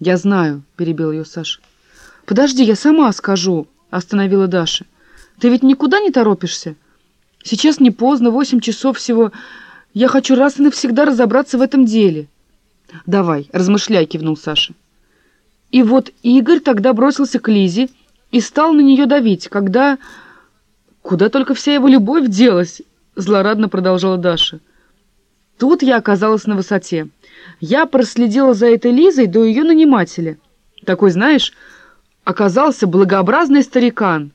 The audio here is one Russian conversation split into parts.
«Я знаю», — перебил ее Саша. «Подожди, я сама скажу», — остановила Даша. «Ты ведь никуда не торопишься? Сейчас не поздно, восемь часов всего. Я хочу раз и навсегда разобраться в этом деле». «Давай, размышляй», — кивнул Саша. И вот Игорь тогда бросился к Лизе и стал на нее давить, когда... Куда только вся его любовь делась, злорадно продолжала Даша. Тут я оказалась на высоте. Я проследила за этой Лизой до ее нанимателя. Такой, знаешь, оказался благообразный старикан.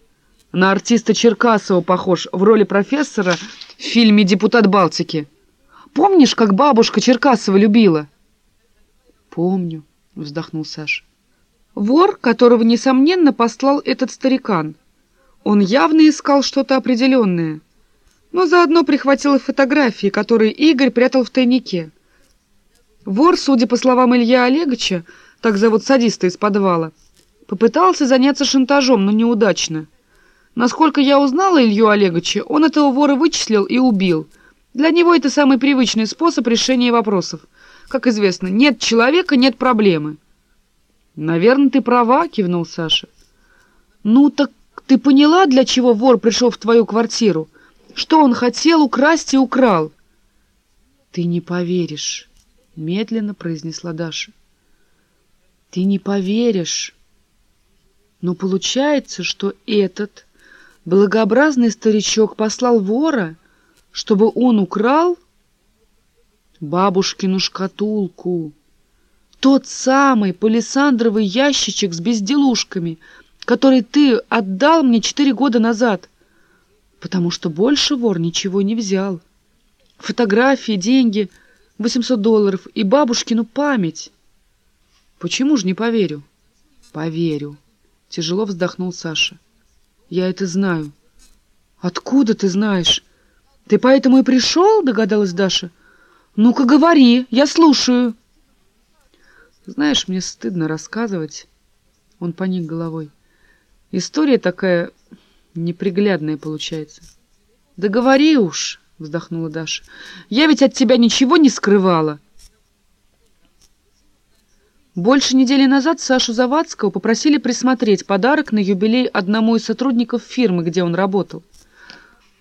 На артиста Черкасова похож в роли профессора в фильме «Депутат Балтики». Помнишь, как бабушка Черкасова любила? Помню, вздохнул Саша. Вор, которого, несомненно, послал этот старикан. Он явно искал что-то определенное, но заодно прихватил и фотографии, которые Игорь прятал в тайнике. Вор, судя по словам Илья Олеговича, так зовут садиста из подвала, попытался заняться шантажом, но неудачно. Насколько я узнала Илью Олеговича, он этого вора вычислил и убил. Для него это самый привычный способ решения вопросов. Как известно, нет человека — нет проблемы. «Наверное, ты права», — кивнул Саша. «Ну так ты поняла, для чего вор пришел в твою квартиру? Что он хотел украсть и украл?» «Ты не поверишь», — медленно произнесла Даша. «Ты не поверишь. Но получается, что этот благообразный старичок послал вора, чтобы он украл бабушкину шкатулку. Тот самый палисандровый ящичек с безделушками, который ты отдал мне четыре года назад, потому что больше вор ничего не взял. Фотографии, деньги, 800 долларов и бабушкину память. Почему же не поверю? Поверю. Тяжело вздохнул Саша. Я это знаю. Откуда ты знаешь? Ты поэтому и пришел, догадалась Даша. Ну-ка говори, я слушаю. Знаешь, мне стыдно рассказывать. Он поник головой. История такая неприглядная получается. Да говори уж, вздохнула Даша. Я ведь от тебя ничего не скрывала. Больше недели назад Сашу Завадского попросили присмотреть подарок на юбилей одному из сотрудников фирмы, где он работал.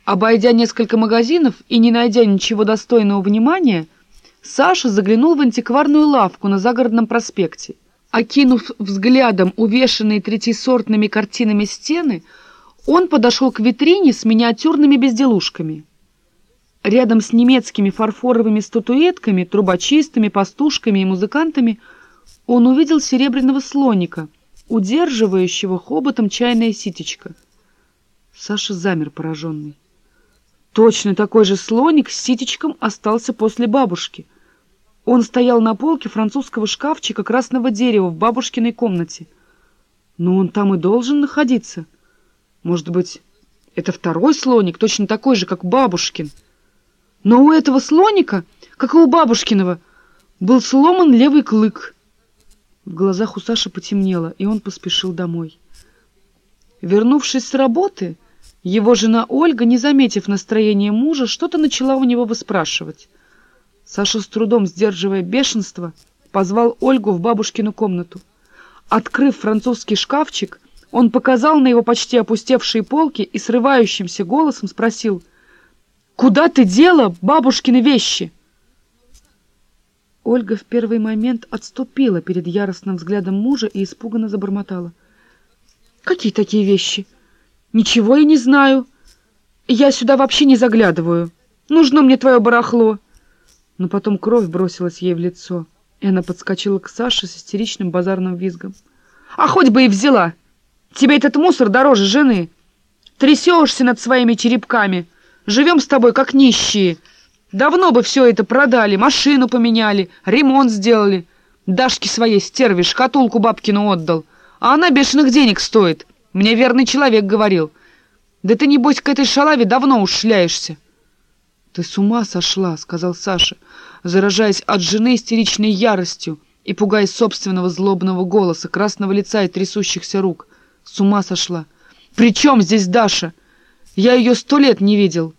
Обойдя несколько магазинов и не найдя ничего достойного внимания, Саша заглянул в антикварную лавку на загородном проспекте. Окинув взглядом увешанные третьесортными картинами стены, он подошел к витрине с миниатюрными безделушками. Рядом с немецкими фарфоровыми статуэтками, трубочистами, пастушками и музыкантами он увидел серебряного слоника, удерживающего хоботом чайное ситечко. Саша замер пораженный. Точно такой же слоник с ситечком остался после бабушки. Он стоял на полке французского шкафчика красного дерева в бабушкиной комнате. Но он там и должен находиться. Может быть, это второй слоник, точно такой же, как бабушкин. Но у этого слоника, как и у бабушкиного, был сломан левый клык. В глазах у Саши потемнело, и он поспешил домой. Вернувшись с работы, его жена Ольга, не заметив настроения мужа, что-то начала у него выспрашивать. Саша с трудом, сдерживая бешенство, позвал Ольгу в бабушкину комнату. Открыв французский шкафчик, он показал на его почти опустевшие полки и срывающимся голосом спросил, «Куда ты дела бабушкины вещи?» Ольга в первый момент отступила перед яростным взглядом мужа и испуганно забормотала. «Какие такие вещи?» «Ничего я не знаю. Я сюда вообще не заглядываю. Нужно мне твое барахло». Но потом кровь бросилась ей в лицо, и она подскочила к Саше с истеричным базарным визгом. «А хоть бы и взяла! Тебе этот мусор дороже жены. Трясешься над своими черепками. Живем с тобой, как нищие. Давно бы все это продали, машину поменяли, ремонт сделали. Дашке своей стерве шкатулку бабкину отдал, а она бешеных денег стоит». Мне верный человек говорил. Да ты, небось, к этой шалаве давно уж шляешься. Ты с ума сошла, сказал Саша, заражаясь от жены истеричной яростью и пугаясь собственного злобного голоса, красного лица и трясущихся рук. С ума сошла. При чем здесь Даша? Я ее сто лет не видел.